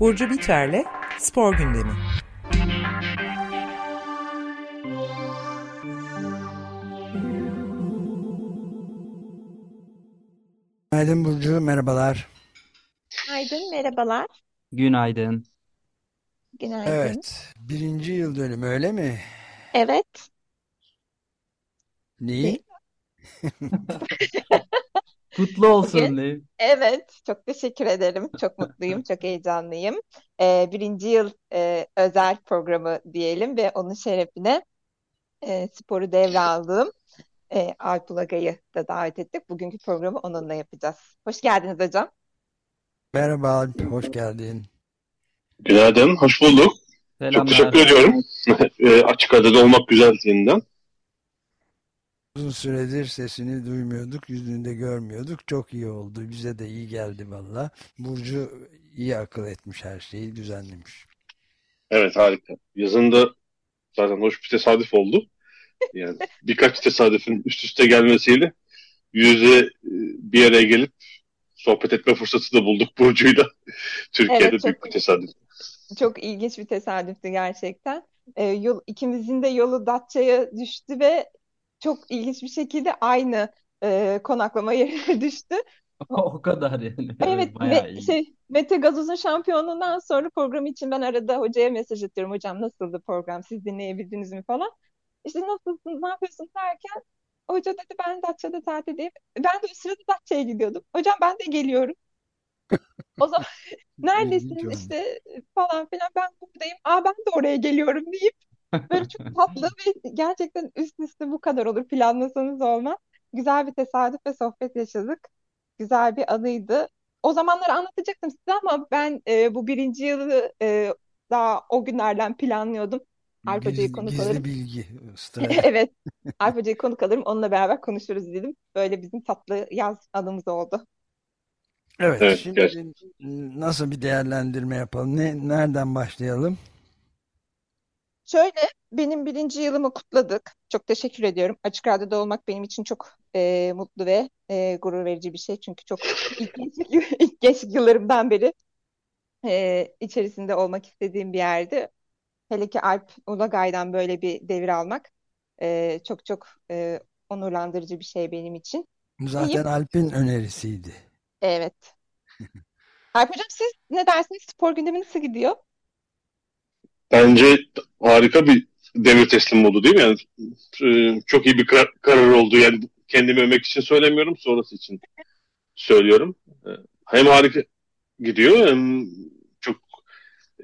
Burcu Biterle Spor Gündemi. Günaydın Burcu, merhabalar. Günaydın, merhabalar. Günaydın. Günaydın. Evet, birinci yıl dönümü öyle mi? Evet. Neyi? Kutlu olsun Bugün, Liv. evet, çok teşekkür ederim. Çok mutluyum, çok heyecanlıyım. Ee, birinci yıl e, özel programı diyelim ve onun şerefine e, sporu devraldığım e, Alp Ulagay'ı da davet ettik. Bugünkü programı onunla yapacağız. Hoş geldiniz hocam. Merhaba Alp, hoş geldin. Günaydın, hoş bulduk. Çok teşekkür Selamlar. ediyorum. E, açık adada olmak güzel yeniden. Uzun süredir sesini duymuyorduk, yüzünü de görmüyorduk. Çok iyi oldu, bize de iyi geldi valla. Burcu iyi akıl etmiş her şeyi, düzenlemiş. Evet, harika. Yazında zaten hoş bir tesadüf oldu. Yani birkaç tesadüfün üst üste gelmesiyle yüze bir araya gelip sohbet etme fırsatı da bulduk Burcu'yla. Türkiye'de Evet, büyük bir tesadüf. çok ilginç bir tesadüftü gerçekten. E, yol, ikimizin de yolu Datça'ya düştü ve çok ilginç bir şekilde aynı e, konaklama yerine düştü. O kadar yani. Evet, bayağı me iyi. şey Mete Gazoz'un şampiyonluğundan sonra program için ben arada hocaya mesaj atıyorum. Hocam nasıldı program? Siz dinleyebildiniz mi falan. İşte nasılsınız, ne yapıyorsunuz derken hoca dedi ben Datça'da tatildeyim. Ben de o sırada Datça'ya gidiyordum. Hocam ben de geliyorum. O zaman neredesiniz işte falan filan ben buradayım. Aa ben de oraya geliyorum deyip böyle çok tatlı ve gerçekten üst üste bu kadar olur planlasanız olmaz. Güzel bir tesadüf ve sohbet yaşadık. Güzel bir anıydı. O zamanları anlatacaktım size ama ben e, bu birinci yılı e, daha o günlerden planlıyordum. Alp Hoca'yı Gizli, konuk gizli alırım. bilgi. Evet, Alp Hoca'yı konuk alırım. Onunla beraber konuşuruz dedim. Böyle bizim tatlı yaz anımız oldu. Evet, Evet, şimdi gerçekten. nasıl bir değerlendirme yapalım? Ne, nereden başlayalım? Şöyle benim birinci yılımı kutladık. Çok teşekkür ediyorum. Açık Radyo'da olmak benim için çok e, mutlu ve e, gurur verici bir şey. Çünkü çok ilk gençlik, ilk gençlik yıllarımdan beri e, içerisinde olmak istediğim bir yerdi. Hele ki Alp Ulagay'dan böyle bir devir almak e, çok çok e, onurlandırıcı bir şey benim için. Zaten Deyip, Alp'in önerisiydi. evet. Alp Hocam siz ne dersiniz? Spor gündemi nasıl gidiyor? Bence harika bir devir teslim oldu değil mi? Yani e, çok iyi bir kar- karar oldu. Yani kendimi övmek için söylemiyorum, sonrası için söylüyorum. E, Hem harika gidiyor hem çok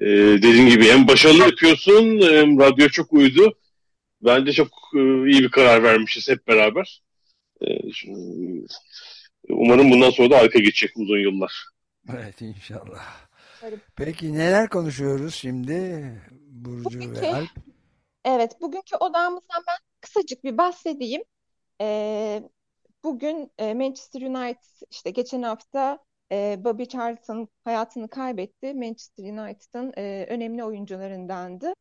e, dediğin gibi hem başarılı yapıyorsun hem radyo çok uydu. Bence çok iyi bir karar vermişiz hep beraber. Şimdi, umarım bundan sonra da harika geçecek uzun yıllar. Evet inşallah. Peki neler konuşuyoruz şimdi Burcu ve Bugünkü Alp? evet bugünkü odamızdan ben kısacık bir bahsedeyim. Ee, bugün e, Manchester United işte geçen hafta e, Bobby Charlton hayatını kaybetti. Manchester United'ın e, önemli oyuncularındandı.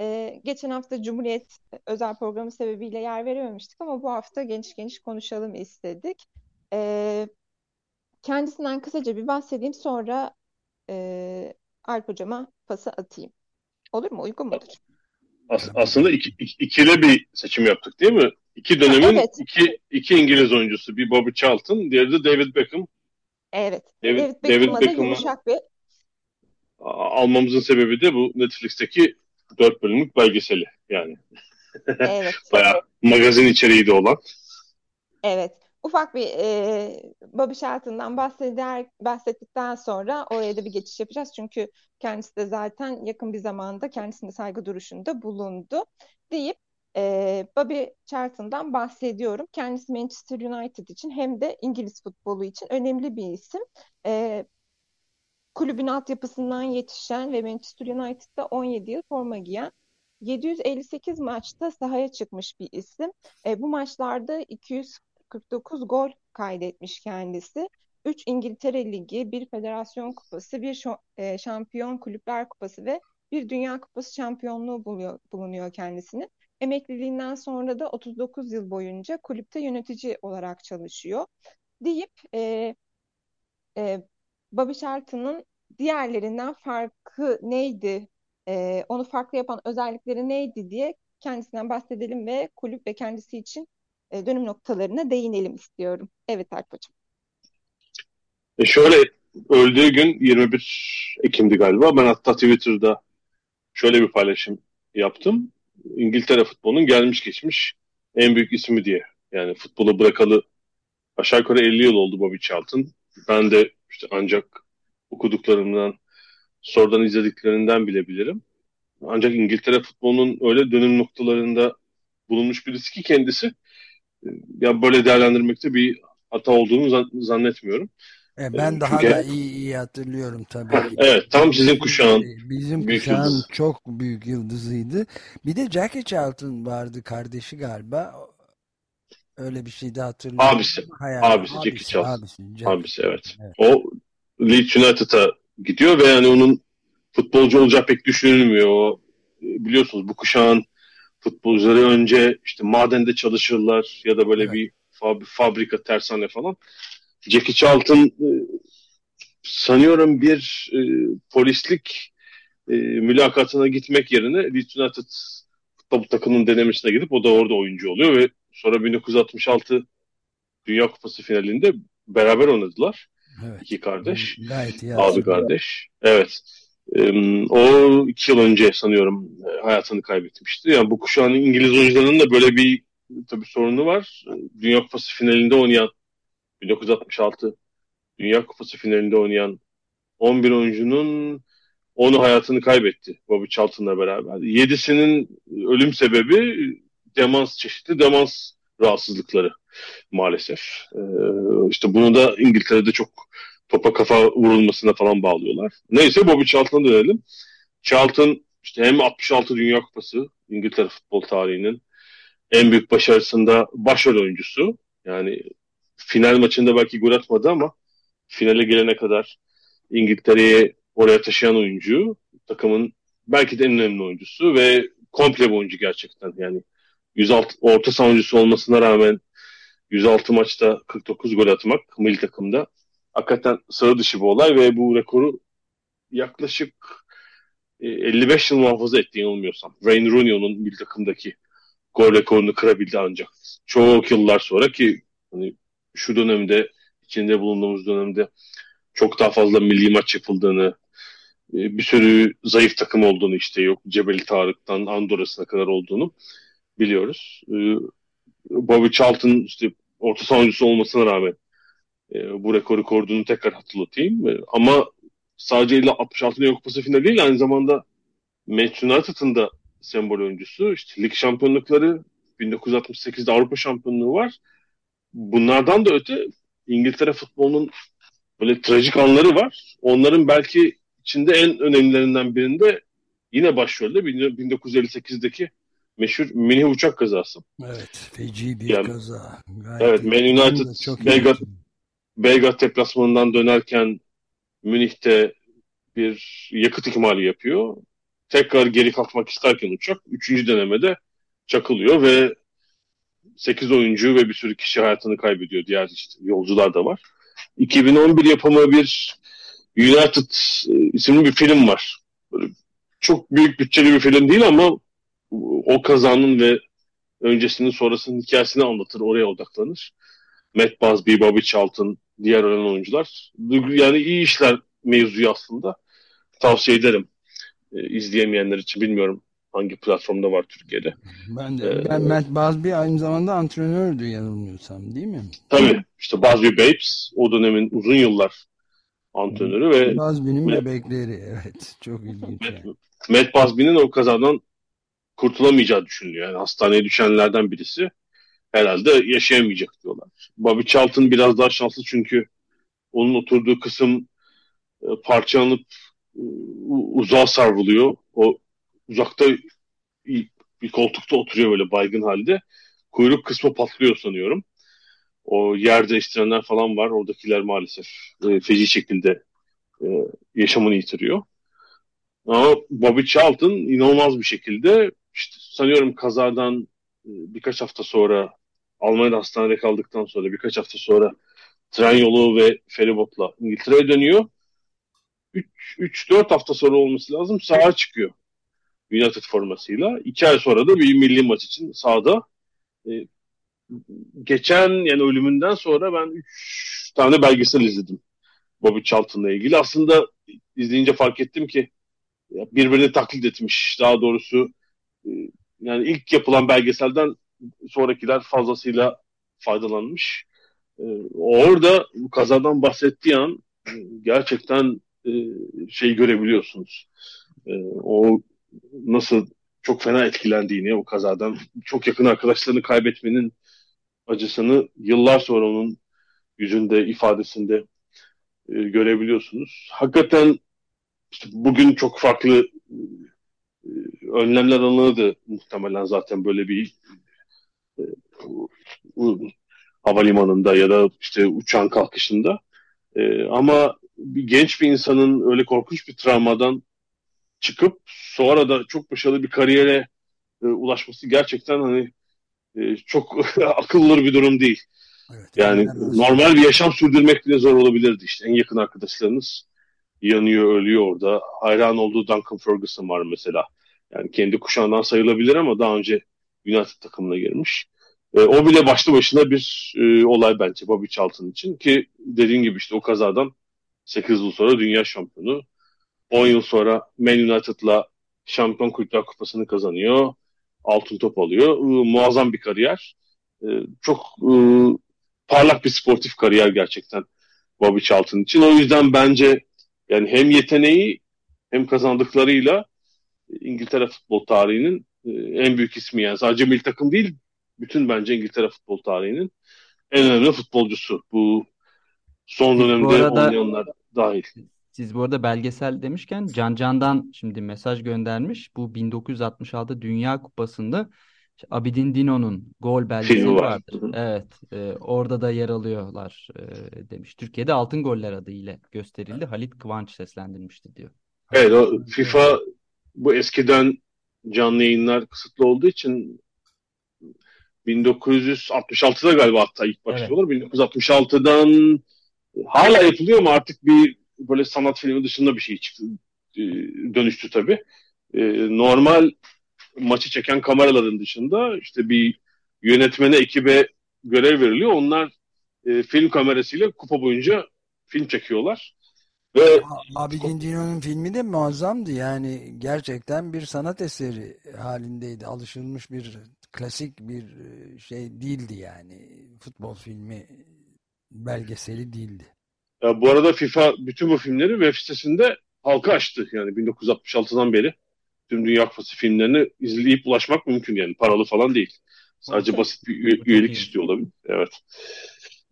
E, geçen hafta Cumhuriyet özel programı sebebiyle yer verememiştik ama bu hafta geniş geniş konuşalım istedik. E, kendisinden kısaca bir bahsedeyim sonra e, Alp hocama pası atayım. Olur mu? Uygun mudur? As- aslında iki, iki- ikili bir seçim yaptık değil mi? İki dönemin evet. iki, iki İngiliz oyuncusu. Bir Bobby Charlton, diğeri de David Beckham. Evet. David, David David Beckham'a da yumuşak bir almamızın sebebi de bu Netflix'teki dört bölümlük belgeseli. Yani evet. bayağı magazin içeriği de olan. Evet. Ufak bir e, Bobby Charlton'dan bahseder, bahsettikten sonra oraya da bir geçiş yapacağız. Çünkü kendisi de zaten yakın bir zamanda kendisine saygı duruşunda bulundu deyip e, Bobby Charlton'dan bahsediyorum. Kendisi Manchester United için hem de İngiliz futbolu için önemli bir isim. E, kulübün altyapısından yetişen ve Manchester United'da 17 yıl forma giyen 758 maçta sahaya çıkmış bir isim. E, bu maçlarda 249 gol kaydetmiş kendisi. 3 İngiltere Ligi, bir Federasyon Kupası, bir şo- e, Şampiyon Kulüpler Kupası ve bir Dünya Kupası şampiyonluğu buluyor, bulunuyor kendisinin. Emekliliğinden sonra da 39 yıl boyunca kulüpte yönetici olarak çalışıyor. Deyip e, e, Bobby Charlton'ın diğerlerinden farkı neydi? E, onu farklı yapan özellikleri neydi diye kendisinden bahsedelim ve kulüp ve kendisi için e, dönüm noktalarına değinelim istiyorum. Evet Alp Hocam. E şöyle öldüğü gün 21 Ekim'di galiba. Ben hatta Twitter'da şöyle bir paylaşım yaptım. İngiltere futbolunun gelmiş geçmiş en büyük ismi diye. Yani futbolu bırakalı aşağı yukarı 50 yıl oldu Bobby Charlton. Ben de işte ancak okuduklarımdan, sonradan izlediklerinden bilebilirim. Ancak İngiltere futbolunun öyle dönüm noktalarında bulunmuş birisi ki kendisi ya böyle değerlendirmekte bir hata olduğunu zannetmiyorum. E, ben Çünkü... daha da iyi, iyi hatırlıyorum tabii. evet tam sizin kuşağın. Bizim büyük kuşağın yıldız. çok büyük yıldızıydı. Bir de Jackie Charlton vardı kardeşi galiba. Öyle bir şey de hatırlıyorum. Abisi. Hayal, abisi, abisi Jackie Charlton. Abisi, Jackie. abisi evet. evet. O Leeds United'a gidiyor ve yani onun futbolcu olacağı pek düşünülmüyor. O, biliyorsunuz bu kuşağın futbolcuları önce işte madende çalışırlar ya da böyle evet. bir fab fabrika, tersane falan. Jackie Charlton e, sanıyorum bir e, polislik e, mülakatına gitmek yerine Leeds United futbol takımının denemesine gidip o da orada oyuncu oluyor ve sonra 1966 Dünya Kupası finalinde beraber oynadılar. Evet. İki kardeş. Gayet iyi abi kardeş. Evet. O iki yıl önce sanıyorum hayatını kaybetmişti. Yani bu kuşağın İngiliz oyuncularının da böyle bir tabii sorunu var. Dünya Kupası finalinde oynayan 1966 Dünya Kupası finalinde oynayan 11 oyuncunun onu hayatını kaybetti Bobby Charlton'la beraber. Yedisinin ölüm sebebi demans çeşitli demans rahatsızlıkları maalesef. Ee, işte bunu da İngiltere'de çok topa kafa vurulmasına falan bağlıyorlar. Neyse Bobby Charlton'a dönelim. Charlton işte hem 66 Dünya Kupası İngiltere futbol tarihinin en büyük başarısında başrol oyuncusu. Yani final maçında belki gol atmadı ama finale gelene kadar İngiltere'yi oraya taşıyan oyuncu. Takımın belki de en önemli oyuncusu ve komple bir oyuncu gerçekten. Yani 106 orta savunucusu olmasına rağmen 106 maçta 49 gol atmak milli takımda hakikaten sıra dışı bir olay ve bu rekoru yaklaşık 55 yıl muhafaza etti yanılmıyorsam. Wayne Rooney onun milli takımdaki gol rekorunu kırabildi ancak. Çok yıllar sonra ki hani şu dönemde içinde bulunduğumuz dönemde çok daha fazla milli maç yapıldığını bir sürü zayıf takım olduğunu işte yok Cebeli Tarık'tan Andorra'sına kadar olduğunu biliyoruz. Bobby Charlton işte orta savunucusu olmasına rağmen bu rekoru koruduğunu tekrar hatırlatayım. Ama sadece 66 Dünya Kupası finali değil aynı zamanda Manchester United'ın da sembol oyuncusu. İşte lig şampiyonlukları 1968'de Avrupa şampiyonluğu var. Bunlardan da öte İngiltere futbolunun böyle trajik anları var. Onların belki içinde en önemlilerinden birinde yine başrolde 1958'deki meşhur mini uçak kazası. Evet, feci bir yani, kaza. Gayet evet, Man United Belgrad, Belgrad deplasmanından dönerken Münih'te bir yakıt ikmali yapıyor. Tekrar geri kalkmak isterken uçak üçüncü denemede çakılıyor ve 8 oyuncu ve bir sürü kişi hayatını kaybediyor. Diğer işte yolcular da var. 2011 yapımı bir United isimli bir film var. Böyle çok büyük bütçeli bir film değil ama o kazanın ve öncesinin sonrasının hikayesini anlatır. Oraya odaklanır. Matt Busby, Bobby Charlton, diğer ölen oyuncular. Yani iyi işler mevzuyu aslında. Tavsiye ederim. E, izleyemeyenler için bilmiyorum hangi platformda var Türkiye'de. Ben de. Ee, ben Matt Busby aynı zamanda antrenördü yanılmıyorsam değil mi? Tabii. İşte Busby Babes o dönemin uzun yıllar antrenörü ve Busby'nin bebekleri evet. Çok ilginç. Matt, yani. Matt Busby'nin o kazadan kurtulamayacağı düşünülüyor. Yani hastaneye düşenlerden birisi herhalde yaşayamayacak diyorlar. Bobby Charlton biraz daha şanslı çünkü onun oturduğu kısım e, parçalanıp e, uzağa sarvılıyor. O uzakta bir koltukta oturuyor böyle baygın halde. Kuyruk kısmı patlıyor sanıyorum. O yer değiştirenler falan var. Oradakiler maalesef e, feci şekilde e, yaşamını yitiriyor. Ama Bobby Charlton inanılmaz bir şekilde işte sanıyorum kazadan birkaç hafta sonra Almanya'da hastanede kaldıktan sonra birkaç hafta sonra tren yolu ve feribotla İngiltere'ye dönüyor. 3-4 hafta sonra olması lazım sağa çıkıyor. United formasıyla. İki ay sonra da bir milli maç için sahada. E, geçen yani ölümünden sonra ben üç tane belgesel izledim. Bobby Charlton'la ilgili. Aslında izleyince fark ettim ki birbirini taklit etmiş. Daha doğrusu e, yani ilk yapılan belgeselden sonrakiler fazlasıyla faydalanmış. E, orada kazadan bahsettiği an e, gerçekten şey görebiliyorsunuz. O nasıl çok fena etkilendiğini o kazadan çok yakın arkadaşlarını kaybetmenin acısını yıllar sonra onun yüzünde ifadesinde e, görebiliyorsunuz. Hakikaten işte bugün çok farklı e, önlemler alınırdı muhtemelen zaten böyle bir e, havalimanında ya da işte uçağın kalkışında. E, ama bir genç bir insanın öyle korkunç bir travmadan çıkıp sonra da çok başarılı bir kariyere e, ulaşması gerçekten hani e, çok akıllı bir durum değil. Evet, yani normal bir yaşam sürdürmek bile zor olabilirdi işte. En yakın arkadaşlarınız yanıyor, ölüyor orada. Hayran olduğu Duncan Ferguson var mesela. Yani kendi kuşağından sayılabilir ama daha önce United takımına girmiş. E, o bile başlı başına bir e, olay bence Bobby Charlton için ki dediğin gibi işte o kazadan 8 yıl sonra dünya şampiyonu. 10 yıl sonra Man United'la Şampiyon Kulüpler Kupası'nı kazanıyor. Altın top alıyor. E, muazzam bir kariyer. E, çok e, parlak bir sportif kariyer gerçekten Bobby Charlton için. O yüzden bence yani hem yeteneği hem kazandıklarıyla İngiltere futbol tarihinin e, en büyük ismi yani sadece milli takım değil bütün bence İngiltere futbol tarihinin en önemli futbolcusu. Bu son dönemde bu arada, oynayanlar dahil. Siz bu arada belgesel demişken Can Can'dan şimdi mesaj göndermiş. Bu 1966 Dünya Kupası'nda Abidin Dino'nun gol belgeseli var. vardır. Evet, e, orada da yer alıyorlar e, demiş. Türkiye'de Altın Goller adıyla gösterildi. Halit Kıvanç seslendirmişti diyor. Evet, o FIFA bu eskiden canlı yayınlar kısıtlı olduğu için 1966'da galiba hatta ilk başlıyorlar. Evet. 1966'dan hala yapılıyor ama artık bir böyle sanat filmi dışında bir şey çıktı e, dönüştü tabii. E, normal maçı çeken kameraların dışında işte bir yönetmene, ekibe görev veriliyor. Onlar e, film kamerasıyla kupa boyunca film çekiyorlar. Ve Abi Dino'nun filmi de muazzamdı. Yani gerçekten bir sanat eseri halindeydi. Alışılmış bir klasik bir e, şey değildi yani. Futbol filmi belgeseli değildi. Ya bu arada FIFA bütün bu filmleri web sitesinde halka açtı. Yani 1966'dan beri tüm Dünya Kupası filmlerini izleyip ulaşmak mümkün yani. Paralı falan değil. Sadece basit bir üye, üyelik istiyor olabilir. Evet.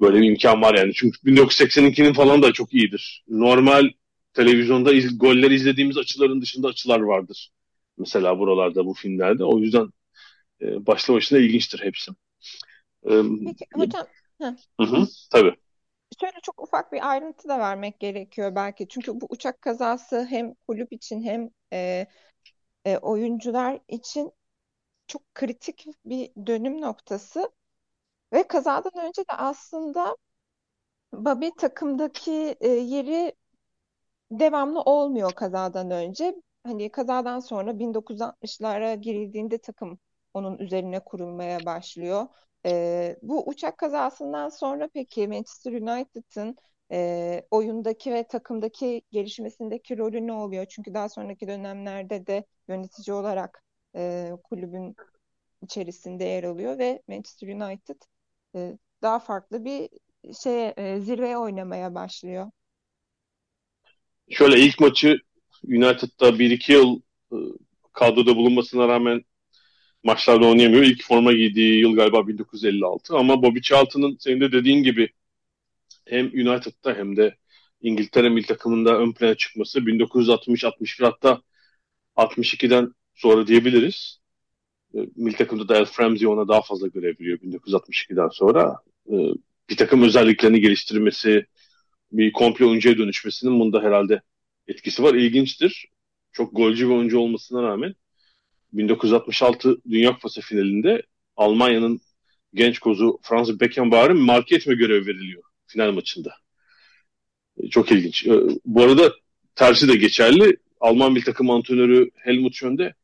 Böyle bir imkan var yani. Çünkü 1982'nin falan da çok iyidir. Normal televizyonda iz, goller izlediğimiz açıların dışında açılar vardır. Mesela buralarda bu filmlerde. O yüzden e, başlı başına ilginçtir hepsi. E, Peki hocam. Hı. Hı tabii. Şöyle çok ufak bir ayrıntı da vermek gerekiyor belki. Çünkü bu uçak kazası hem kulüp için hem e, e, oyuncular için çok kritik bir dönüm noktası. Ve kazadan önce de aslında Bobby takımdaki e, yeri devamlı olmuyor kazadan önce. Hani kazadan sonra 1960'lara girildiğinde takım onun üzerine kurulmaya başlıyor. E, bu uçak kazasından sonra peki Manchester United'ın e, oyundaki ve takımdaki gelişmesindeki rolü ne oluyor? Çünkü daha sonraki dönemlerde de yönetici olarak e, kulübün içerisinde yer alıyor ve Manchester United e, daha farklı bir şey e, zirveye oynamaya başlıyor. Şöyle ilk maçı United'da 1-2 yıl e, kadroda bulunmasına rağmen maçlarda oynayamıyor. İlk forma giydiği yıl galiba 1956 ama Bobby Charlton'ın senin de dediğin gibi hem United'da hem de İngiltere milli takımında ön plana çıkması 1960-61 hatta 62'den sonra diyebiliriz. E, milli takımda da Alf Ramsey ona daha fazla görev veriyor 1962'den sonra. E, bir takım özelliklerini geliştirmesi, bir komple oyuncuya dönüşmesinin bunda herhalde etkisi var. İlginçtir. Çok golcü bir oyuncu olmasına rağmen 1966 Dünya Kupası finalinde Almanya'nın genç kozu Franz Beckenbauer'ın marke etme görevi veriliyor final maçında. E, çok ilginç. Bu arada tersi de geçerli. Alman bir takım antrenörü Helmut Schön'de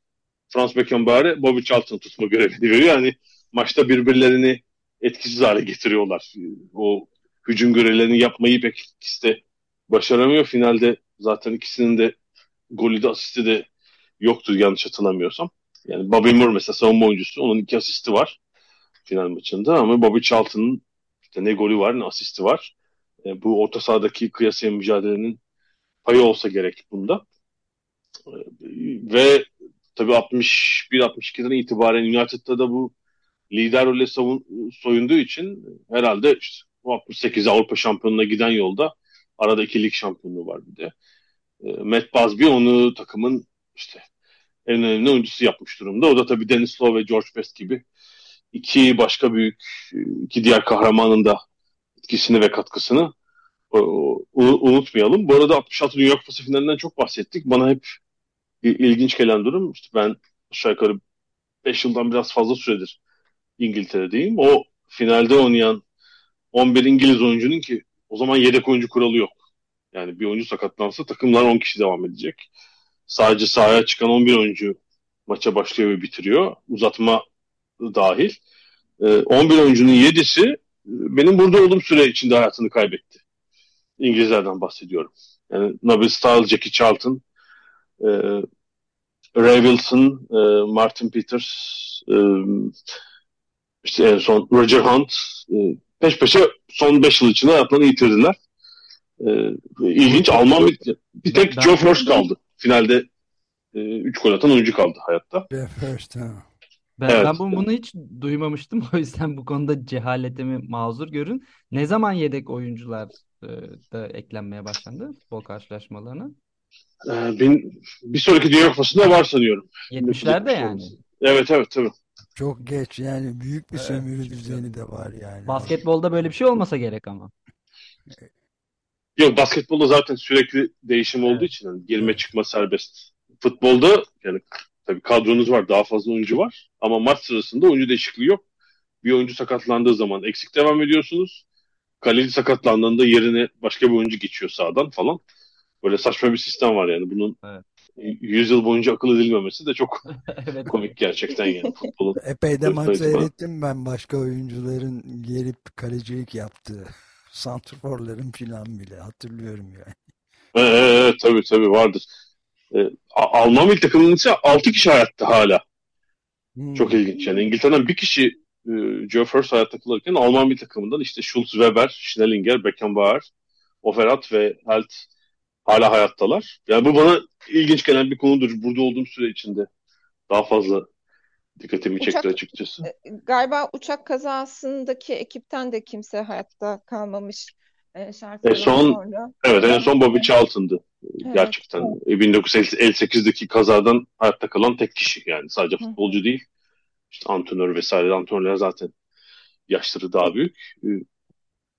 Franz Beckenbauer'e Bobby Charlton tutma görevini veriyor. Yani maçta birbirlerini etkisiz hale getiriyorlar. O hücum görevlerini yapmayı pek ikisi de başaramıyor. Finalde zaten ikisinin de golü de asisti de yoktur yanlış hatırlamıyorsam. Yani Bobby Moore mesela savunma oyuncusu. Onun iki asisti var final maçında ama Bobby Charlton'ın işte ne golü var ne asisti var. E, bu orta sahadaki kıyasıya mücadelenin payı olsa gerek bunda. E, ve tabii 61-62'den itibaren United'da da bu lider role soyunduğu için herhalde işte 68 Avrupa şampiyonuna giden yolda arada iki lig şampiyonluğu var bir de. E, Matt Busby onu takımın işte en önemli oyuncusu yapmış durumda. O da tabii Dennis Lowe ve George Best gibi iki başka büyük iki diğer kahramanın da etkisini ve katkısını unutmayalım. Bu arada 66 New York Kupası finalinden çok bahsettik. Bana hep ilginç gelen durum işte ben aşağı yukarı 5 yıldan biraz fazla süredir İngiltere'deyim. O finalde oynayan 11 İngiliz oyuncunun ki o zaman yedek oyuncu kuralı yok. Yani bir oyuncu sakatlansa takımlar 10 kişi devam edecek. Sadece sahaya çıkan 11 oyuncu maça başlıyor ve bitiriyor. Uzatma dahil. 11 oyuncunun 7'si benim burada olduğum süre içinde hayatını kaybetti. İngilizlerden bahsediyorum. Yani Nabil Stahl, Jackie Charlton, e, Ray Wilson, e, Martin Peters, e, işte en son Roger Hunt e, peş peşe son 5 yıl içinde hayatlarını yitirdiler. E, ilginç Alman bir, bir tek ben, Joe First kaldı. Finalde 3 e, gol atan oyuncu kaldı hayatta. Ben, evet. ben bunu, bunu hiç duymamıştım. O yüzden bu konuda cehaletimi mazur görün. Ne zaman yedek oyuncular e, da eklenmeye başlandı futbol karşılaşmalarına? Ee, bin, bir sonraki Dünya Kupası'nda var sanıyorum. 70'lerde yani. Evet evet tabii. Çok geç yani büyük bir sömürü evet. düzeni de var yani. Basketbolda böyle bir şey olmasa gerek ama. Yok basketbolda zaten sürekli değişim olduğu evet. için yani girme çıkma serbest. Futbolda yani tabii kadronuz var daha fazla oyuncu var ama maç sırasında oyuncu değişikliği yok. Bir oyuncu sakatlandığı zaman eksik devam ediyorsunuz. Kaleci sakatlandığında yerine başka bir oyuncu geçiyor sağdan falan. Böyle saçma bir sistem var yani. Bunun evet. 100 yıl boyunca akıl edilmemesi de çok evet. komik gerçekten yani futbolun. Epey de maç seyrettim ben başka oyuncuların gelip kalecilik yaptığı. Santrforların filan bile hatırlıyorum yani. Evet tabii tabii vardır. Ee, Alman milli takımının ise 6 kişi hayatta hala. Hmm. Çok ilginç yani. İngiltere'den bir kişi e, Joe First hayatta kalırken Alman bir takımından işte Schulz, Weber, Schnellinger, Beckenbauer, Oferat ve Helt hala hayattalar. Yani bu bana ilginç gelen bir konudur. Burada olduğum süre içinde daha fazla dikkatimi uçak, çekti açıkçası. E, galiba uçak kazasındaki ekipten de kimse hayatta kalmamış. E, e son, sonra. Evet en son Bobby Charlton'dı. Evet. Gerçekten. Evet. 1958'deki kazadan hayatta kalan tek kişi yani. Sadece futbolcu Hı. değil. İşte antrenör vesaire. Antrenörler zaten yaşları daha büyük. E,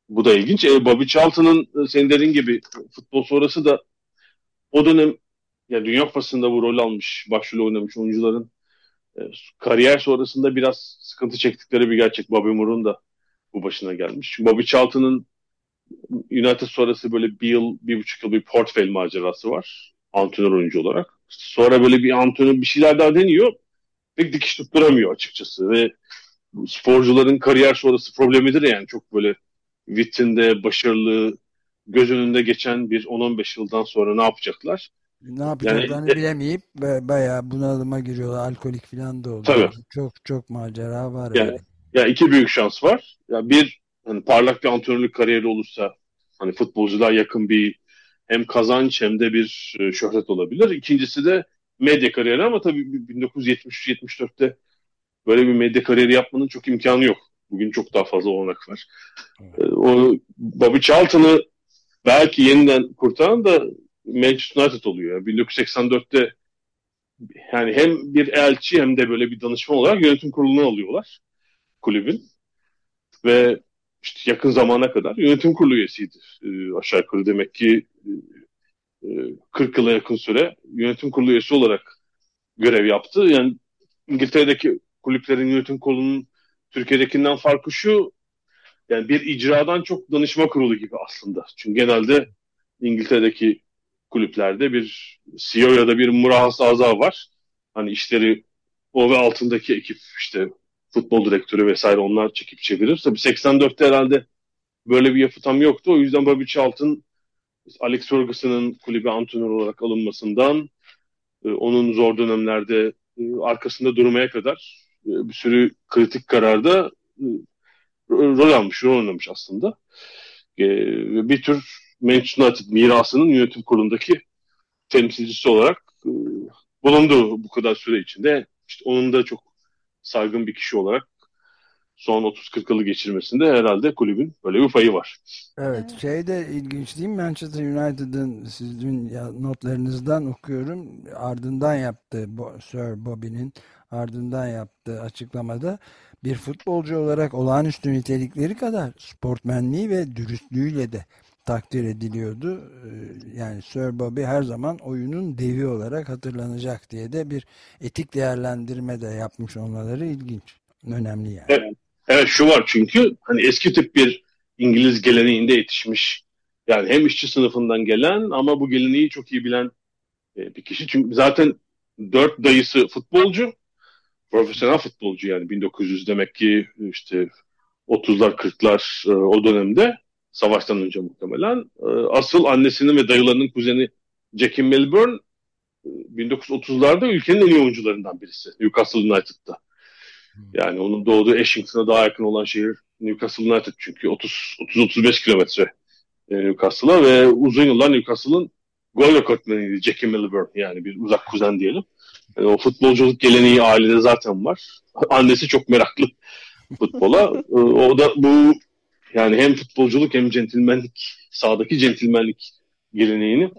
bu da ilginç. E, Bobby Charlton'ın e, senin dediğin gibi futbol sonrası da o dönem yani Dünya Kupası'nda bu rol almış, başrol oynamış oyuncuların kariyer sonrasında biraz sıkıntı çektikleri bir gerçek. Bobby Moore'un da bu başına gelmiş. Bobby Charlton'ın United sonrası böyle bir yıl, bir buçuk yıl bir portföy macerası var. Antrenör oyuncu olarak. Sonra böyle bir antrenör bir şeyler daha deniyor. Pek dikiş tutturamıyor açıkçası ve sporcuların kariyer sonrası problemidir yani çok böyle vitrinde başarılı göz önünde geçen bir 10-15 yıldan sonra ne yapacaklar? Ne yapacaklarını yani, bilemeyip bayağı bunalıma giriyorlar. Alkolik falan da oluyor. Tabii. Çok çok macera var. Yani, yani. Ya iki büyük şans var. Ya bir hani parlak bir antrenörlük kariyeri olursa hani futbolcular yakın bir hem kazanç hem de bir e, şöhret olabilir. İkincisi de medya kariyeri ama tabii 1973-74'te böyle bir medya kariyeri yapmanın çok imkanı yok. Bugün çok daha fazla olanak var. Evet. E, o Bobby Charlton'ı belki yeniden kurtaran da Manchester United oluyor. 1984'te yani hem bir elçi hem de böyle bir danışman olarak yönetim kurulunu alıyorlar kulübün. Ve işte yakın zamana kadar yönetim kurulu üyesiydi. E, aşağı yukarı demek ki e, 40 yıla yakın süre yönetim kurulu üyesi olarak görev yaptı. Yani İngiltere'deki kulüplerin yönetim kurulunun Türkiye'dekinden farkı şu yani bir icradan çok danışma kurulu gibi aslında. Çünkü genelde İngiltere'deki kulüplerde bir CEO ya da bir murahhas azam var. Hani işleri o ve altındaki ekip işte futbol direktörü vesaire onlar çekip çevirir. Tabii 84'te herhalde böyle bir yapı tam yoktu. O yüzden Bobby Charlton Alex Ferguson'ın kulübe antrenör olarak alınmasından e, onun zor dönemlerde e, arkasında durmaya kadar e, bir sürü kritik kararda rol almış, rol oynamış aslında. Bir tür Manchester United mirasının yönetim kurulundaki temsilcisi olarak bulundu bu kadar süre içinde. İşte onun da çok saygın bir kişi olarak son 30-40 yılı geçirmesinde herhalde kulübün böyle bir payı var. Evet, şey de ilginç değil mi? Manchester United'ın sizin notlarınızdan okuyorum. Ardından yaptığı Sir Bobby'nin ardından yaptığı açıklamada bir futbolcu olarak olağanüstü nitelikleri kadar sportmenliği ve dürüstlüğüyle de takdir ediliyordu. Ee, yani Sir Bobby her zaman oyunun devi olarak hatırlanacak diye de bir etik değerlendirme de yapmış olmaları ilginç. Önemli yani. Evet, evet şu var çünkü hani eski tip bir İngiliz geleneğinde yetişmiş yani hem işçi sınıfından gelen ama bu geleneği çok iyi bilen e, bir kişi. Çünkü zaten dört dayısı futbolcu, profesyonel futbolcu yani 1900 demek ki işte 30'lar 40'lar e, o dönemde Savaştan önce muhtemelen. Ee, asıl annesinin ve dayılarının kuzeni Jackie Melbourne 1930'larda e, ülkenin en iyi oyuncularından birisi. Newcastle United'da. Hmm. Yani onun doğduğu Ashington'a daha yakın olan şehir Newcastle United çünkü 30-35 kilometre e, Newcastle'a ve uzun yıllar Newcastle'ın gol rekortmeniydi Jackie Milburn yani bir uzak kuzen diyelim. Yani o futbolculuk geleneği ailede zaten var. Annesi çok meraklı futbola. E, o da bu yani hem futbolculuk hem centilmenlik, sahadaki centilmenlik geleneğini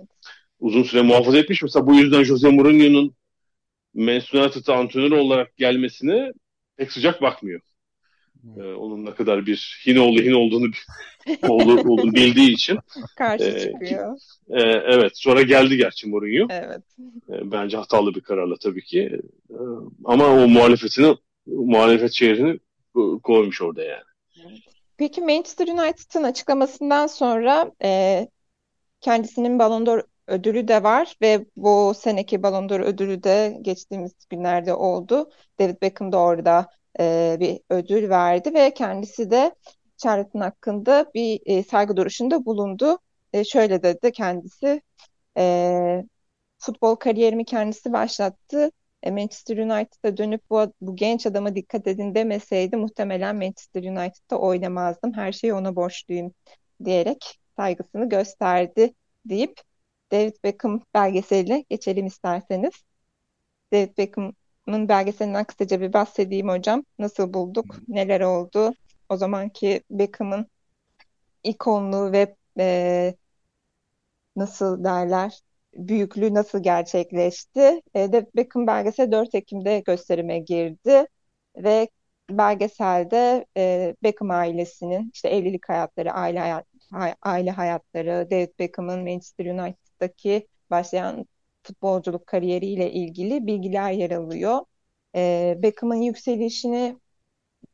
uzun süre muhafaza etmiş. Mesela bu yüzden Jose Mourinho'nun Manchester United'a antrenör olarak gelmesine pek sıcak bakmıyor. Ee, onun ne kadar bir Hinoğlu Hin olduğunu olduğunu, olduğunu bildiği için. Karşı ee, çıkıyor. e, evet. Sonra geldi gerçi Mourinho. Evet. E, bence hatalı bir kararla tabii ki. E, ama o muhalefetini muhalefet şehrini koymuş orada yani. Evet. Peki Manchester United'ın açıklamasından sonra e, kendisinin Ballon d'Or ödülü de var ve bu seneki Ballon d'Or ödülü de geçtiğimiz günlerde oldu. David Beckham da orada e, bir ödül verdi ve kendisi de Charlton hakkında bir e, saygı duruşunda bulundu. E, şöyle dedi kendisi, e, futbol kariyerimi kendisi başlattı e, Manchester United'a dönüp bu, bu genç adama dikkat edin demeseydi muhtemelen Manchester United'da oynamazdım. Her şeyi ona borçluyum diyerek saygısını gösterdi deyip David Beckham belgeseliyle geçelim isterseniz. David Beckham'ın belgeselinden kısaca bir bahsedeyim hocam. Nasıl bulduk? Neler oldu? O zamanki Beckham'ın ikonluğu ve e, nasıl derler büyüklüğü nasıl gerçekleşti? E, David Beckham belgesel 4 Ekim'de gösterime girdi ve belgeselde e, Beckham ailesinin işte evlilik hayatları, aile hayat, aile hayatları, David Beckham'ın Manchester United'daki başlayan futbolculuk kariyeriyle ilgili bilgiler yer alıyor. E, Beckham'ın yükselişini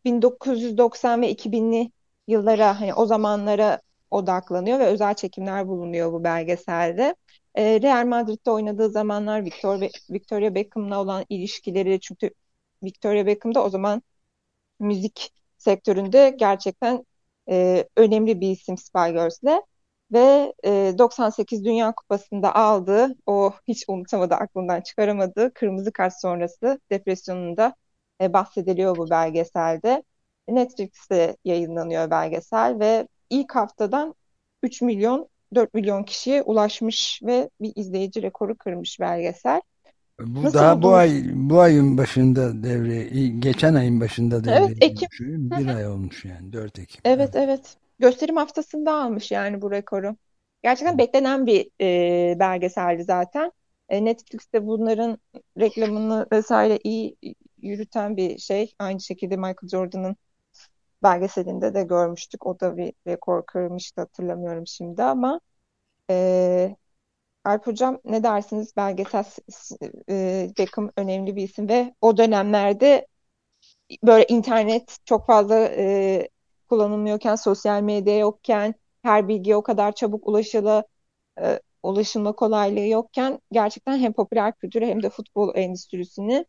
1990 ve 2000'li yıllara hani o zamanlara odaklanıyor ve özel çekimler bulunuyor bu belgeselde. E, Real Madrid'de oynadığı zamanlar Victor Be Victoria Beckham'la olan ilişkileri çünkü Victoria Beckham da o zaman müzik sektöründe gerçekten e, önemli bir isim Spice Girls'le ve e, 98 Dünya Kupası'nda aldığı o hiç unutamadı aklından çıkaramadığı kırmızı kart sonrası depresyonunda e, bahsediliyor bu belgeselde. Netflix'te yayınlanıyor belgesel ve ilk haftadan 3 milyon 4 milyon kişiye ulaşmış ve bir izleyici rekoru kırmış belgesel. Bu Nasıl daha oldu? bu ay bu ayın başında devreye geçen ayın başında devreye evet, Ekim. bir ay olmuş yani 4 Ekim. Evet evet. evet. Gösterim haftasında almış yani bu rekoru. Gerçekten beklenen bir e, belgeseldi zaten. E, Netflix'te bunların reklamını vesaire iyi yürüten bir şey. Aynı şekilde Michael Jordan'ın belgeselinde de görmüştük. O da bir rekor kırmıştı hatırlamıyorum şimdi ama e, Alp Hocam ne dersiniz? Belgesel e, Beckham önemli bir isim ve o dönemlerde böyle internet çok fazla e, kullanılmıyorken, sosyal medya yokken, her bilgiye o kadar çabuk ulaşılı, e, ulaşılma kolaylığı yokken gerçekten hem popüler kültürü hem de futbol endüstrisini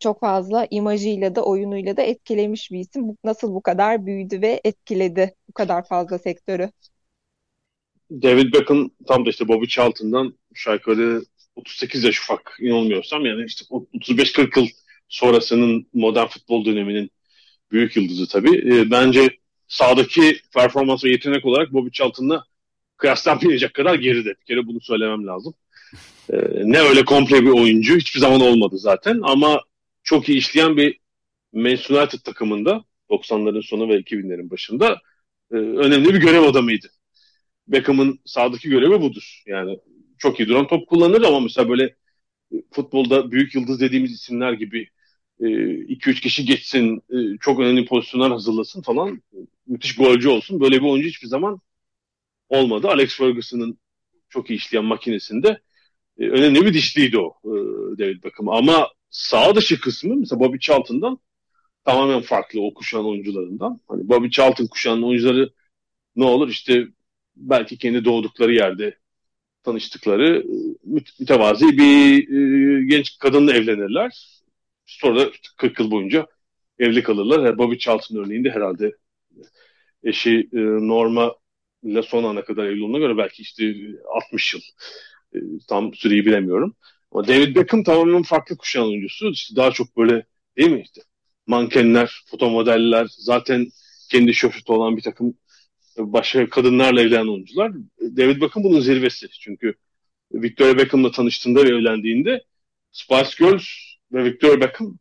çok fazla imajıyla da oyunuyla da etkilemiş bir isim. Nasıl bu kadar büyüdü ve etkiledi bu kadar fazla sektörü? David Beckham tam da işte Bobby Charlton'dan aşağı 38 yaş ufak inanmıyorsam yani işte 35-40 yıl sonrasının modern futbol döneminin büyük yıldızı tabii. E, bence sahadaki performans ve yetenek olarak Bobby Charlton'la kıyaslanmayacak kadar geride. Bir kere bunu söylemem lazım. E, ne öyle komple bir oyuncu hiçbir zaman olmadı zaten ama çok iyi işleyen bir Manchester United takımında 90'ların sonu ve 2000'lerin başında e, önemli bir görev adamıydı. Beckham'ın sahadaki görevi budur. Yani çok iyi duran top kullanır ama mesela böyle e, futbolda büyük yıldız dediğimiz isimler gibi 2-3 e, kişi geçsin, çok önemli pozisyonlar hazırlasın falan, müthiş golcü olsun. Böyle bir oyuncu hiçbir zaman olmadı. Alex Ferguson'ın çok iyi işleyen makinesinde önemli bir dişliydi o David Beckham. Ama sağ dışı kısmı mesela Bobby Charlton'dan tamamen farklı o kuşağın oyuncularından. Hani Bobby Charlton kuşağının oyuncuları ne olur işte belki kendi doğdukları yerde tanıştıkları e, mütevazi bir e, genç kadınla evlenirler. Sonra 40 yıl boyunca evli kalırlar. Bobby Charlton örneğinde herhalde eşi e, Norma ile son ana kadar evli olduğuna göre belki işte 60 yıl. E, tam süreyi bilemiyorum. Ama David Beckham tamamen farklı kuşağın oyuncusu. İşte daha çok böyle değil mi işte mankenler, fotomodeller, zaten kendi şöhreti olan bir takım başka kadınlarla evlenen oyuncular. David Beckham bunun zirvesi. Çünkü Victoria Beckham'la tanıştığında ve evlendiğinde Spice Girls ve Victoria Beckham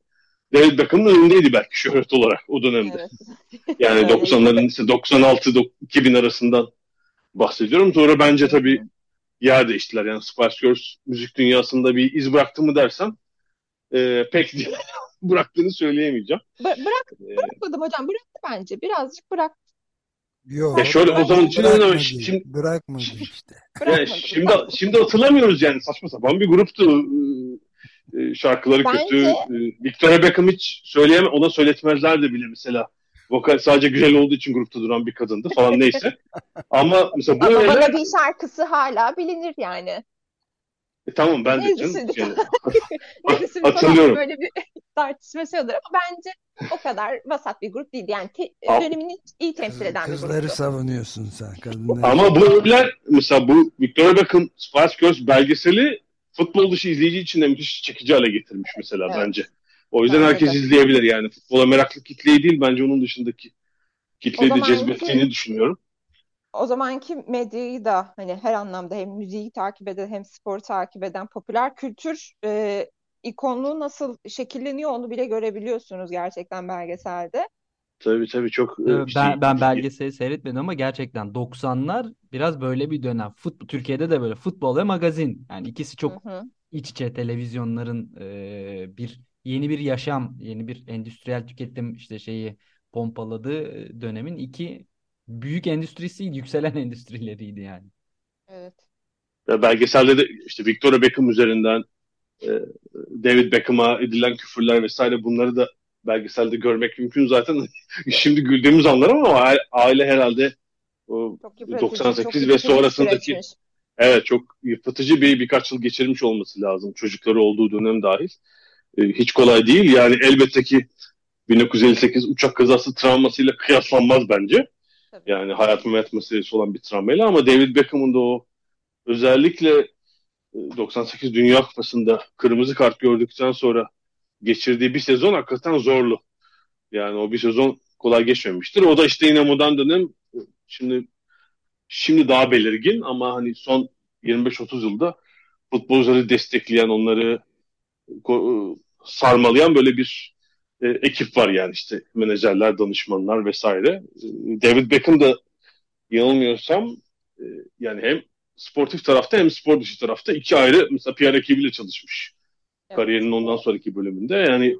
David Beckham'ın önündeydi belki şöhret olarak o dönemde. Evet. Yani 90'ların 96-2000 arasından bahsediyorum. Sonra bence tabii yer değiştiler. Yani Spice Girls müzik dünyasında bir iz bıraktı mı dersen e, pek bıraktığını söyleyemeyeceğim. Bırak, bırakmadım hocam. Bıraktı bence. Birazcık bıraktı. Yok. Ya şöyle o zaman için bırakmadı, şimdi, bırakmadı işte. yani şimdi şimdi hatırlamıyoruz yani saçma sapan bir gruptu. Ee, şarkıları Bence... kötü. Ee, Victoria Beckham hiç söyleyeme ona söyletmezlerdi bile mesela. Vokal sadece güzel olduğu için grupta duran bir kadındı falan neyse. Ama mesela bu Ama öyle... bana bir şarkısı hala bilinir yani. E, tamam ben de canım. Yani, hatırlıyorum. Böyle bir tartışması olur ama bence o kadar vasat bir grup değil. Yani te, dönemini iyi temsil eden Kızları bir grup. Kızları savunuyorsun sen. Kadınları. Ama bu övgüler mesela bu Victoria Beckham Spice Girls belgeseli futbol dışı izleyici için de müthiş çekici hale getirmiş mesela evet. bence. O yüzden bence herkes de. izleyebilir yani. Futbola meraklı kitleyi değil bence onun dışındaki kitleyi de cezbettiğini düşünüyorum o zamanki medyayı da hani her anlamda hem müziği takip eden hem spor takip eden popüler kültür e, ikonluğu nasıl şekilleniyor onu bile görebiliyorsunuz gerçekten belgeselde. Tabii tabii çok ee, işte, ben ben belgeseli seyretmedim ama gerçekten 90'lar biraz böyle bir dönem. Futbol Türkiye'de de böyle futbol ve magazin. Yani ikisi çok hı hı. iç içe televizyonların e, bir yeni bir yaşam, yeni bir endüstriyel tüketim işte şeyi pompaladığı dönemin iki büyük endüstrisiydi, yükselen endüstrileriydi yani. Evet. Ya belgeselde de işte Victoria Beckham üzerinden e, David Beckham'a edilen küfürler vesaire bunları da belgeselde görmek mümkün zaten. Şimdi güldüğümüz anlar ama aile herhalde o 98 ve sonrasındaki evet çok yıpratıcı bir birkaç yıl geçirmiş olması lazım çocukları olduğu dönem dahil. E, hiç kolay değil yani elbette ki 1958 uçak kazası travmasıyla kıyaslanmaz bence. Tabii. Yani hayat memat meselesi olan bir travmayla ama David Beckham'ın da o özellikle 98 e, Dünya Kupası'nda kırmızı kart gördükten sonra geçirdiği bir sezon hakikaten zorlu. Yani o bir sezon kolay geçmemiştir. O da işte yine modern dönem şimdi şimdi daha belirgin ama hani son 25-30 yılda futbolcuları destekleyen, onları e, sarmalayan böyle bir e, ekip var yani işte menajerler, danışmanlar vesaire. E, David Beckham da yanılmıyorsam e, yani hem sportif tarafta hem spor dışı tarafta iki ayrı mesela PR ekibiyle çalışmış. Evet. Kariyerinin ondan sonraki bölümünde yani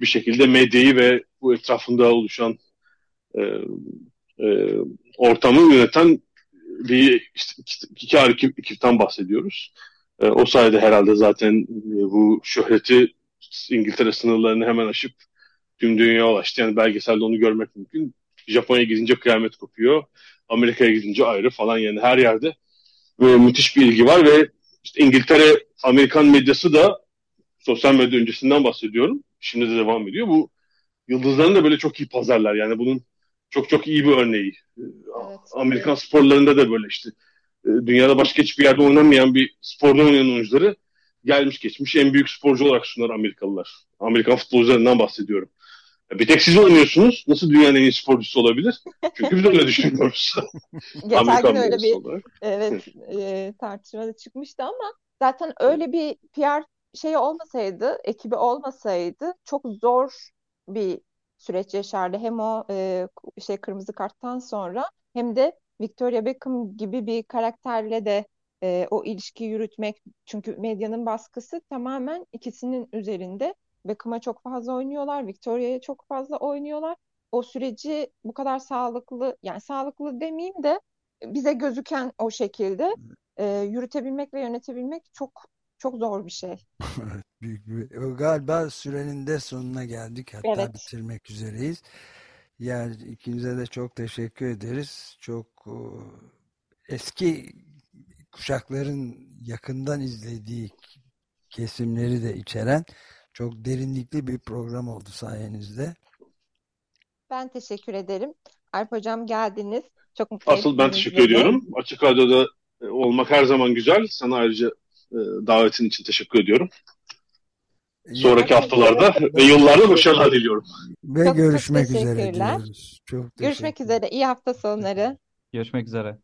bir şekilde medyayı ve bu etrafında oluşan e, e, ortamı yöneten bir işte iki, iki ayrı ekipten bahsediyoruz. E, o sayede herhalde zaten e, bu şöhreti İngiltere sınırlarını hemen aşıp tüm dünya ulaştı. Yani belgeselde onu görmek mümkün. Japonya'ya gidince kıyamet kopuyor. Amerika'ya gidince ayrı falan yani her yerde ve müthiş bir ilgi var ve işte İngiltere Amerikan medyası da sosyal medya öncesinden bahsediyorum. Şimdi de devam ediyor. Bu yıldızların da böyle çok iyi pazarlar. Yani bunun çok çok iyi bir örneği. Evet, Amerikan evet. sporlarında da böyle işte e, dünyada başka hiçbir yerde oynanmayan bir sporda oynayan oyuncuları gelmiş geçmiş en büyük sporcu olarak sunar Amerikalılar. Amerikan futbolcularından bahsediyorum. Bir tek siz oynuyorsunuz. Nasıl dünyanın en iyi sporcusu olabilir? Çünkü biz öyle düşünüyoruz. Geçen gün öyle bir olarak. evet e, tartışmada çıkmıştı ama zaten öyle bir PR şey olmasaydı, ekibi olmasaydı çok zor bir süreç yaşardı. Hem o e, şey kırmızı karttan sonra hem de Victoria Beckham gibi bir karakterle de e, o ilişkiyi yürütmek. Çünkü medyanın baskısı tamamen ikisinin üzerinde. Beckham'a çok fazla oynuyorlar, Victoria'ya çok fazla oynuyorlar. O süreci bu kadar sağlıklı, yani sağlıklı demeyeyim de bize gözüken o şekilde e, yürütebilmek ve yönetebilmek çok çok zor bir şey. Büyük bir. Galiba sürenin de sonuna geldik. Hatta evet. bitirmek üzereyiz. Yani ikinize de çok teşekkür ederiz. Çok o, eski kuşakların yakından izlediği kesimleri de içeren çok derinlikli bir program oldu sayenizde. Ben teşekkür ederim. Alp Hocam geldiniz. Çok mutlu Asıl ben teşekkür beni. ediyorum. Açık Radyo'da e, olmak her zaman güzel. Sana ayrıca e, davetin için teşekkür ediyorum. Sonraki haftalarda ve yıllarda başarılar diliyorum. Ve çok görüşmek çok üzere diyoruz. Çok görüşmek üzere. İyi hafta sonları. Görüşmek üzere.